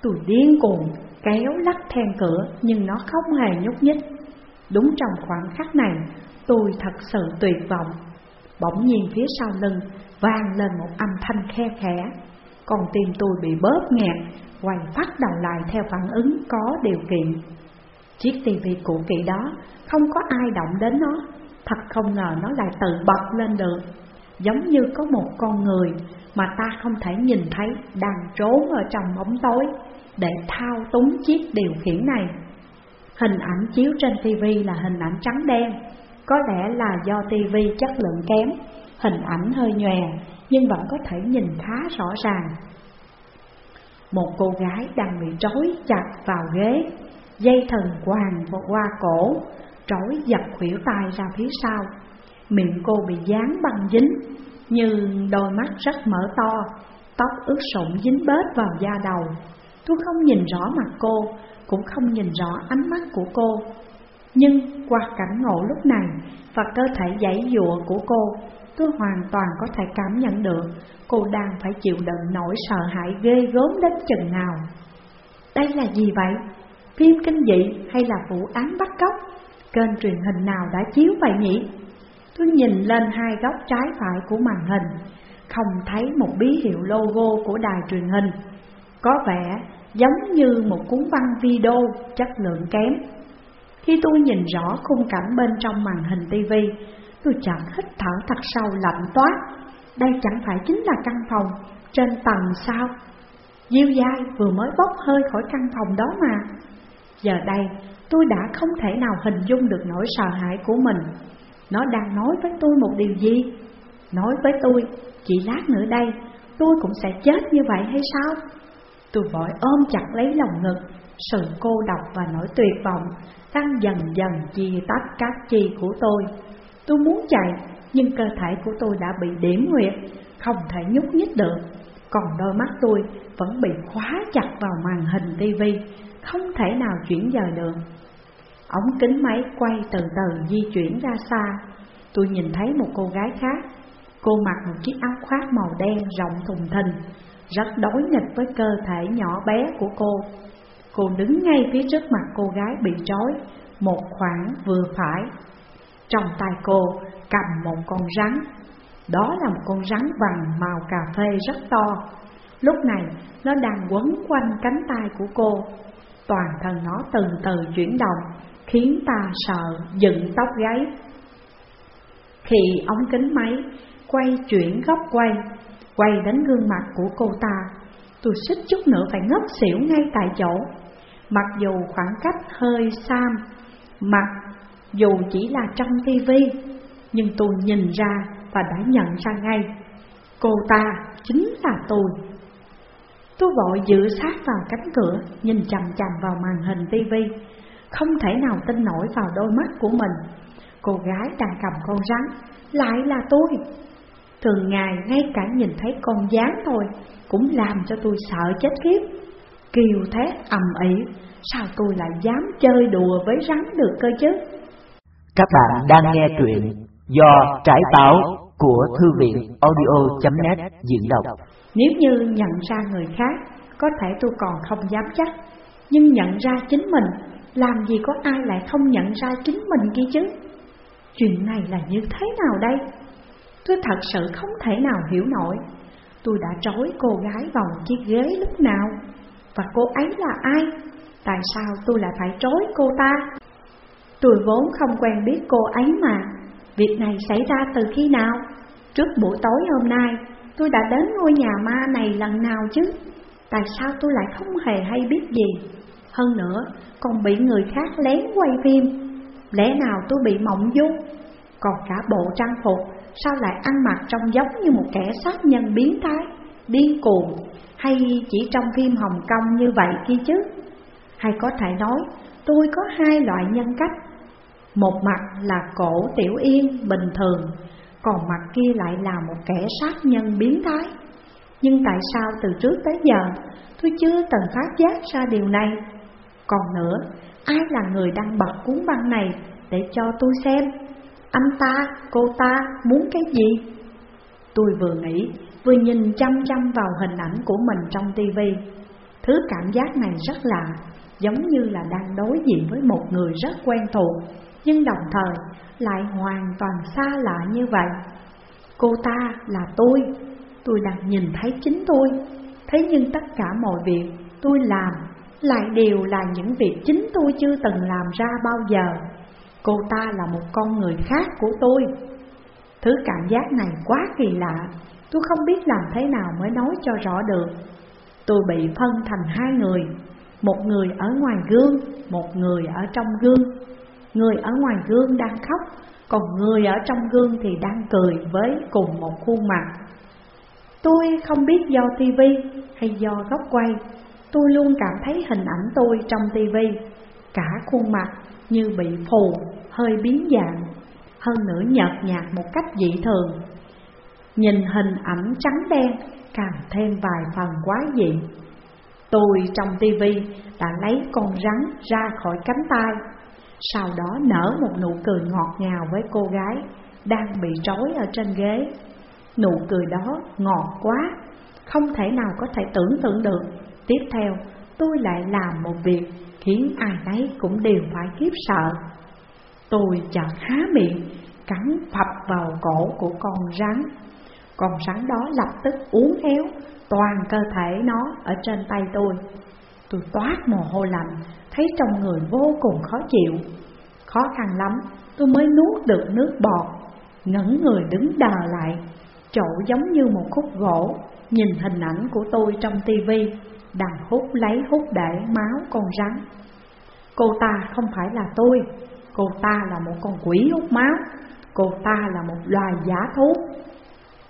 Tôi điên cuồng kéo lắc then cửa nhưng nó không hề nhúc nhích. Đúng trong khoảng khắc này, tôi thật sự tuyệt vọng. Bỗng nhiên phía sau lưng vang lên một âm thanh khe khẽ, còn tim tôi bị bóp nghẹt, quay phát đầu lại theo phản ứng có điều kiện. Chiếc tivi cũ kỹ đó không có ai động đến nó, thật không ngờ nó lại tự bật lên được, giống như có một con người mà ta không thể nhìn thấy đang trốn ở trong bóng tối để thao túng chiếc điều khiển này. Hình ảnh chiếu trên tivi là hình ảnh trắng đen, có lẽ là do tivi chất lượng kém, hình ảnh hơi nhòe nhưng vẫn có thể nhìn khá rõ ràng. Một cô gái đang bị trói chặt vào ghế, dây thần quàng qua cổ, trói giật khuỷu tay ra phía sau. Miệng cô bị dán băng dính, nhưng đôi mắt rất mở to, tóc ướt sũng dính bết vào da đầu. Tôi không nhìn rõ mặt cô, cũng không nhìn rõ ánh mắt của cô. Nhưng qua cảnh ngộ lúc này và cơ thể giãy dụa của cô, tôi hoàn toàn có thể cảm nhận được cô đang phải chịu đựng nỗi sợ hãi ghê gớm đến chừng nào. Đây là gì vậy? Phim kinh dị hay là vụ án bắt cóc? Kênh truyền hình nào đã chiếu vậy nhỉ? Tôi nhìn lên hai góc trái phải của màn hình, không thấy một bí hiệu logo của đài truyền hình. Có vẻ giống như một cuốn văn video chất lượng kém. Khi tôi nhìn rõ khung cảnh bên trong màn hình tivi, tôi chợt hít thở thật sâu lạnh toát. Đây chẳng phải chính là căn phòng trên tầng sao? Diêu dai vừa mới bốc hơi khỏi căn phòng đó mà. Giờ đây, tôi đã không thể nào hình dung được nỗi sợ hãi của mình. Nó đang nói với tôi một điều gì? Nói với tôi, chỉ lát nữa đây, tôi cũng sẽ chết như vậy hay sao? Tôi vội ôm chặt lấy lòng ngực Sự cô độc và nỗi tuyệt vọng Đang dần dần chia tách các chi của tôi Tôi muốn chạy Nhưng cơ thể của tôi đã bị điểm nguyệt Không thể nhúc nhích được Còn đôi mắt tôi vẫn bị khóa chặt vào màn hình tivi không thể nào chuyển dời được Ống kính máy quay từ từ di chuyển ra xa Tôi nhìn thấy một cô gái khác Cô mặc một chiếc áo khoác màu đen rộng thùng thình rất đối nghịch với cơ thể nhỏ bé của cô. Cô đứng ngay phía trước mặt cô gái bị trói, một khoảng vừa phải. Trong tay cô cầm một con rắn, đó là một con rắn vàng màu cà phê rất to. Lúc này nó đang quấn quanh cánh tay của cô Toàn thân nó từng từ chuyển động Khiến ta sợ dựng tóc gáy. Khi ống kính máy quay chuyển góc quay Quay đến gương mặt của cô ta. Tôi xích chút nữa phải ngất xỉu ngay tại chỗ. Mặc dù khoảng cách hơi xa, Mặc dù chỉ là trong tivi Nhưng tôi nhìn ra và đã nhận ra ngay Cô ta chính là tôi. Tôi vội dựa sát vào cánh cửa, Nhìn chằm chằm vào màn hình tivi. Không thể nào tin nổi vào đôi mắt của mình. Cô gái đang cầm con rắn, Lại là tôi. Thường ngày ngay cả nhìn thấy con dáng thôi, Cũng làm cho tôi sợ chết khiếp. Kiều thét ầm ĩ, Sao tôi lại dám chơi đùa với rắn được cơ chứ? Các bạn đang nghe truyện Do Trải Táo của Thư viện audio.net diễn đọc. Nếu như nhận ra người khác, Có thể tôi còn không dám chắc. Nhưng nhận ra chính mình, Làm gì có ai lại không nhận ra chính mình kia chứ? Chuyện này là như thế nào đây? Tôi thật sự không thể nào hiểu nổi. Tôi đã trói cô gái vào chiếc ghế lúc nào? Và cô ấy là ai? Tại sao tôi lại phải trói cô ta? Tôi vốn không quen biết cô ấy mà. Việc này xảy ra từ khi nào? Trước buổi tối hôm nay, Tôi đã đến ngôi nhà ma này lần nào chứ? Tại sao tôi lại không hề hay biết gì? Hơn nữa, còn bị người khác lén quay phim. Lẽ nào tôi bị mộng du? Còn cả bộ trang phục, Sao lại ăn mặc trông giống như một kẻ sát nhân biến thái, Điên cuồng, Hay chỉ trong phim Hồng Kông như vậy kia chứ? Hay có thể nói, tôi có hai loại nhân cách một mặt là cổ tiểu yên bình thường Còn mặt kia lại là một kẻ sát nhân biến thái. Nhưng tại sao từ trước tới giờ tôi chưa từng phát giác ra điều này? Còn nữa, ai là người đang bật cuốn băng này để cho tôi xem? Anh ta, cô ta muốn cái gì? Tôi vừa nghĩ, vừa nhìn chăm chăm vào hình ảnh của mình trong tivi. Thứ cảm giác này rất lạ giống như là đang đối diện với một người rất quen thuộc, nhưng đồng thời lại hoàn toàn xa lạ như vậy. Cô ta là tôi, tôi đang nhìn thấy chính tôi, thế nhưng tất cả mọi việc tôi làm lại đều là những việc chính tôi chưa từng làm ra bao giờ. Cô ta là một con người khác của tôi. Thứ cảm giác này quá kỳ lạ, tôi không biết làm thế nào mới nói cho rõ được. Tôi bị phân thành hai người, một người ở ngoài gương, một người ở trong gương Người ở ngoài gương đang khóc Còn người ở trong gương thì đang cười với cùng một khuôn mặt. Tôi không biết do tivi hay do góc quay Tôi luôn cảm thấy hình ảnh tôi trong tivi Cả khuôn mặt như bị phù, hơi biến dạng Hơn nữa nhợt nhạt một cách dị thường. Nhìn hình ảnh trắng đen càng thêm vài phần quái dị. Tôi trong tivi đã lấy con rắn ra khỏi cánh tay sau đó nở một nụ cười ngọt ngào với cô gái Đang bị trói ở trên ghế. Nụ cười đó ngọt quá Không thể nào có thể tưởng tượng được. Tiếp theo tôi lại làm một việc Khiến ai nấy cũng đều phải khiếp sợ. Tôi chợt há miệng Cắn phập vào cổ của con rắn. Con rắn đó lập tức uốn éo toàn cơ thể nó ở trên tay tôi. Tôi toát mồ hôi lạnh, thấy trong người vô cùng khó chịu. Khó khăn lắm, tôi mới nuốt được nước bọt, ngẩn người đứng đờ lại, chỗ giống như một khúc gỗ, nhìn hình ảnh của tôi trong tivi đang hút lấy hút để máu con rắn. Cô ta không phải là tôi, cô ta là một con quỷ hút máu, cô ta là một loài giả thú.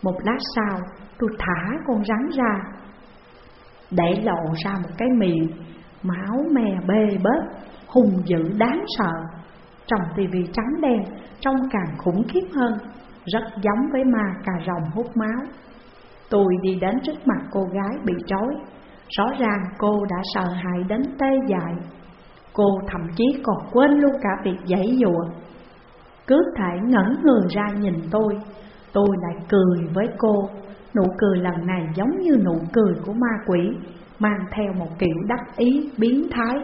Một lát sau, Tôi thả con rắn ra Để lộ ra một cái miệng Máu mè bê bết Hùng dữ đáng sợ. Trong tivi trắng đen, Trông càng khủng khiếp hơn, Rất giống với ma cà rồng hút máu. Tôi đi đến trước mặt cô gái bị trói. Rõ ràng cô đã sợ hãi đến tê dại. Cô thậm chí còn quên luôn cả việc giãy dụa. Cứ thể ngẩn người ra nhìn tôi Tôi lại cười với cô. Nụ cười lần này giống như nụ cười của ma quỷ. Mang theo một kiểu đắc ý biến thái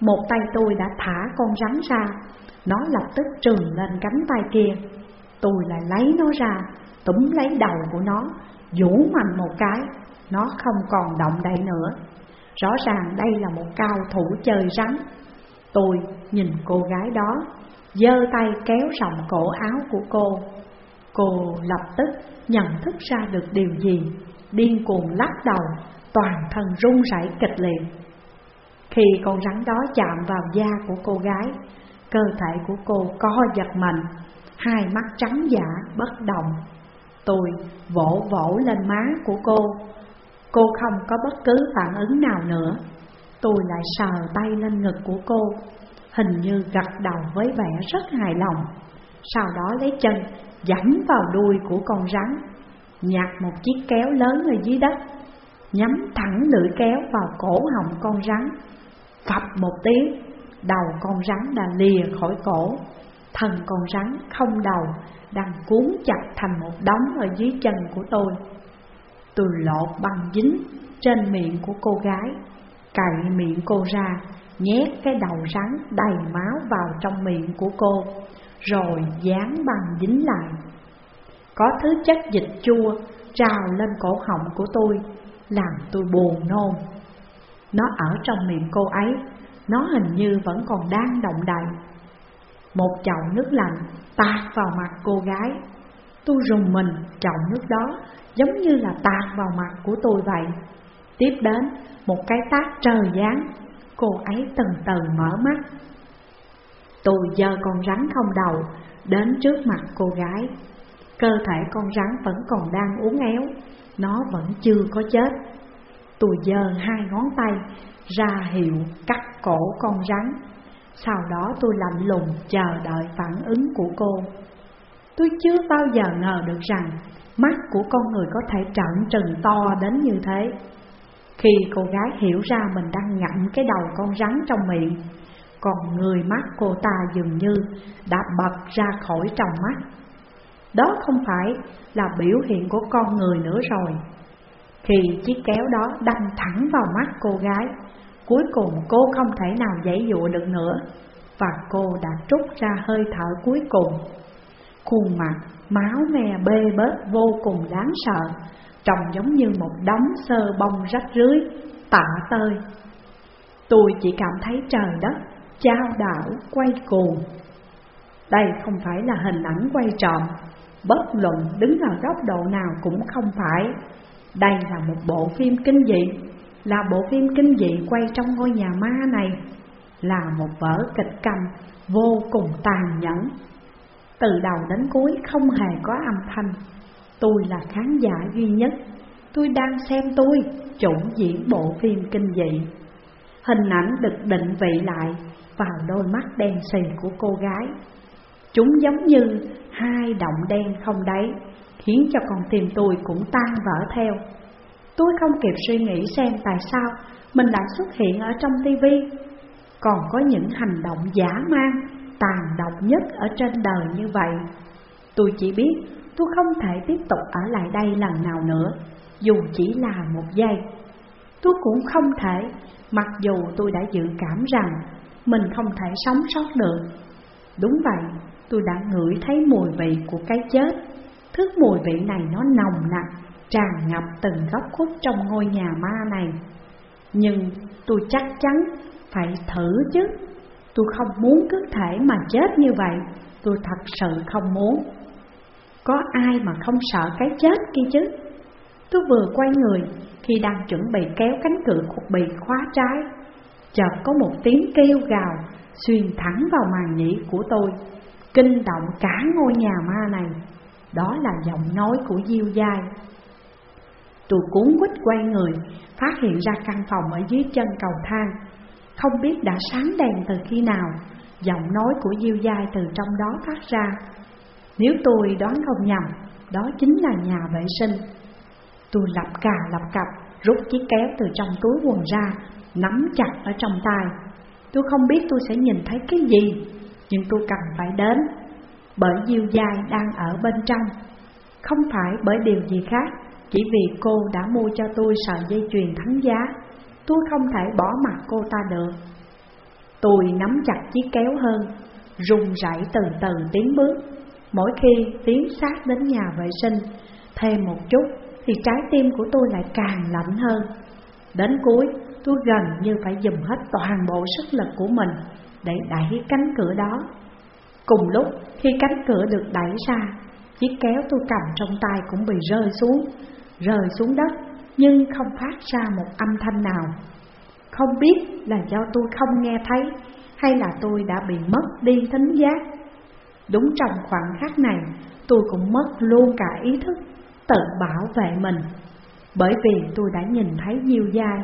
Một tay tôi đã thả con rắn ra Nó lập tức trừng lên cánh tay kia Tôi lại lấy nó ra Túm lấy đầu của nó Vũ mạnh một cái nó không còn động đậy nữa. Rõ ràng đây là một cao thủ chơi rắn. Tôi nhìn cô gái đó, giơ tay kéo rộng cổ áo của cô. Cô lập tức nhận thức ra được điều gì, điên cuồng lắc đầu, toàn thân run rẩy kịch liệt. Khi con rắn đó chạm vào da của cô gái, cơ thể của cô co giật mạnh, hai mắt trắng giả bất động. Tôi vỗ vỗ lên má của cô, cô không có bất cứ phản ứng nào nữa. Tôi lại sờ tay lên ngực của cô, hình như gật đầu với vẻ rất hài lòng. Sau đó lấy chân dẫm vào đuôi của con rắn, nhặt một chiếc kéo lớn ở dưới đất, nhắm thẳng lưỡi kéo vào cổ họng con rắn. Phập một tiếng, đầu con rắn đã lìa khỏi cổ, thân con rắn không đầu đang cuốn chặt thành một đống ở dưới chân của tôi. Tôi lột băng dính trên miệng của cô gái, cạy miệng cô ra, nhét cái đầu rắn đầy máu vào trong miệng của cô, rồi dán băng dính lại. Có thứ chất dịch chua trào lên cổ họng của tôi, làm tôi buồn nôn. Nó ở trong miệng cô ấy, nó hình như vẫn còn đang động đậy. Một chậu nước lạnh tạt vào mặt cô gái. Tôi rùng mình chậu nước đó giống như là tạt vào mặt của tôi vậy. Tiếp đến một cái tát trời giáng, cô ấy từ từ mở mắt. Tôi giơ con rắn không đầu đến trước mặt cô gái. Cơ thể con rắn vẫn còn đang uốn éo, nó vẫn chưa có chết. Tôi giơ hai ngón tay ra hiệu cắt cổ con rắn. Sau đó tôi lạnh lùng chờ đợi phản ứng của cô. Tôi chưa bao giờ ngờ được rằng mắt của con người có thể trợn trừng to đến như thế. Khi cô gái hiểu ra mình đang ngậm cái đầu con rắn trong miệng, còn người mắt cô ta dường như đã bật ra khỏi trong mắt. Đó không phải là biểu hiện của con người nữa rồi. Khi chiếc kéo đó đâm thẳng vào mắt cô gái, cuối cùng cô không thể nào dãy dụa được nữa, và cô đã trút ra hơi thở cuối cùng. Khuôn mặt máu me bê bết vô cùng đáng sợ, trông giống như một đống sơ bông rách rưới, tạ tơi. Tôi chỉ cảm thấy trời đất trao đảo quay cuồng. Đây không phải là hình ảnh quay tròn bất luận đứng ở góc độ nào cũng không phải. Đây là một bộ phim kinh dị, là bộ phim kinh dị quay trong ngôi nhà ma này, là một vở kịch câm vô cùng tàn nhẫn. Từ đầu đến cuối không hề có âm thanh, tôi là khán giả duy nhất, tôi đang xem tôi chủ diễn bộ phim kinh dị. Hình ảnh được định vị lại vào đôi mắt đen sì của cô gái. Chúng giống như hai động đen không đáy, khiến cho con tim tôi cũng tan vỡ theo. Tôi không kịp suy nghĩ xem tại sao mình lại xuất hiện ở trong tivi, còn có những hành động giả man, tàn độc nhất ở trên đời như vậy. Tôi chỉ biết tôi không thể tiếp tục ở lại đây lần nào nữa, dù chỉ là một giây. Tôi cũng không thể, mặc dù tôi đã dự cảm rằng mình không thể sống sót được. Đúng vậy, tôi đã ngửi thấy mùi vị của cái chết. Thứ mùi vị này nó nồng nặc, tràn ngập từng góc khuất trong ngôi nhà ma này. Nhưng tôi chắc chắn phải thử chứ. Tôi không muốn cứ thể mà chết như vậy, tôi thật sự không muốn. Có ai mà không sợ cái chết kia chứ? Tôi vừa quay người khi đang chuẩn bị kéo cánh cửa cục bị khóa trái chợt có một tiếng kêu gào xuyên thẳng vào màn nhĩ của tôi, kinh động cả ngôi nhà ma này. Đó là giọng nói của Diêu Giai. Tôi cuốn quýt quay người, phát hiện ra căn phòng ở dưới chân cầu thang. Không biết đã sáng đèn từ khi nào, giọng nói của Diêu Giai từ trong đó phát ra. Nếu tôi đoán không nhầm, đó chính là nhà vệ sinh. Tôi lập cà lập cặp, rút chiếc kéo từ trong túi quần ra, nắm chặt ở trong tay. Tôi không biết tôi sẽ nhìn thấy cái gì, nhưng tôi cần phải đến, bởi Diêu Giai đang ở bên trong. Không phải bởi điều gì khác, chỉ vì cô đã mua cho tôi sợi dây chuyền thắng giá, tôi không thể bỏ mặt cô ta được. Tôi nắm chặt chiếc kéo hơn, run rẩy từ từ tiến bước. Mỗi khi tiến sát đến nhà vệ sinh, thêm một chút thì trái tim của tôi lại càng lạnh hơn. Đến cuối, tôi gần như phải dùng hết toàn bộ sức lực của mình để đẩy cánh cửa đó. Cùng lúc khi cánh cửa được đẩy ra, chiếc kéo tôi cầm trong tay cũng bị rơi xuống, rơi xuống đất nhưng không phát ra một âm thanh nào. Không biết là do tôi không nghe thấy hay là tôi đã bị mất đi thính giác. Đúng trong khoảng khắc này, tôi cũng mất luôn cả ý thức tự bảo vệ mình, bởi vì tôi đã nhìn thấy Diêu Giai.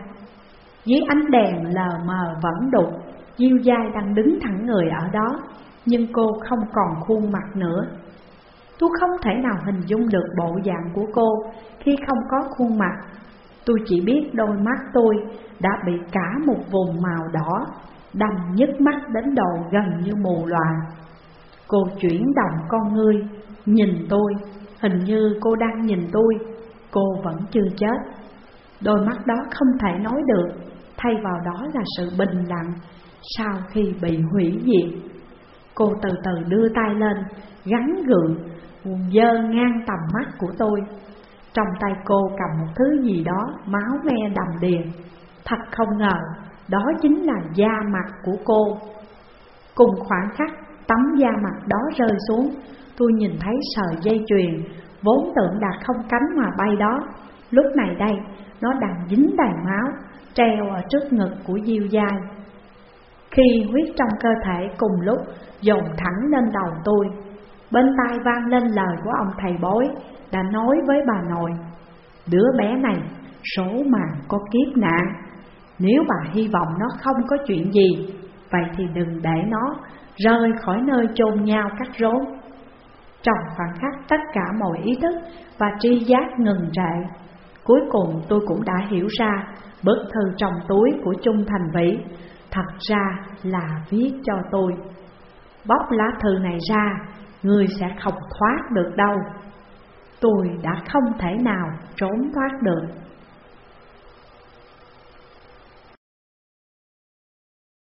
Dưới ánh đèn lờ mờ vẫn đục, Diêu dai đang đứng thẳng người ở đó, nhưng cô không còn khuôn mặt nữa. Tôi không thể nào hình dung được bộ dạng của cô khi không có khuôn mặt. Tôi chỉ biết đôi mắt tôi đã bị cả một vùng màu đỏ, đầm nhức mắt đến đầu gần như mù loà. Cô chuyển động con ngươi, nhìn tôi, hình như cô đang nhìn tôi, cô vẫn chưa chết. Đôi mắt đó không thể nói được, thay vào đó là sự bình lặng sau khi bị hủy diệt. Cô từ từ đưa tay lên, gắn gượng, dơ ngang tầm mắt của tôi. Trong tay cô cầm một thứ gì đó máu me đầm đìa. Thật không ngờ, đó chính là da mặt của cô. Cùng khoảng khắc tấm da mặt đó rơi xuống, tôi nhìn thấy sợi dây chuyền, vốn tưởng đã không cánh mà bay đó. Lúc này đây, nó đang dính đầy máu, treo ở trước ngực của Diêu Giai. Khi huyết trong cơ thể cùng lúc dồn thẳng lên đầu tôi, bên tai vang lên lời của ông thầy bói đã nói với bà nội. Đứa bé này số mạng có kiếp nạn, nếu bà hy vọng nó không có chuyện gì, vậy thì đừng để nó rơi khỏi nơi chôn nhau cắt rốn. Trong khoảng khắc tất cả mọi ý thức và tri giác ngừng trệ, cuối cùng tôi cũng đã hiểu ra bức thư trong túi của Trung Thành Vĩ thật ra là viết cho tôi. Bóc lá thư này ra, người sẽ không thoát được đâu. Tôi đã không thể nào trốn thoát được.